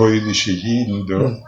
Foi de Chihiro, hum.